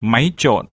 máy trộn.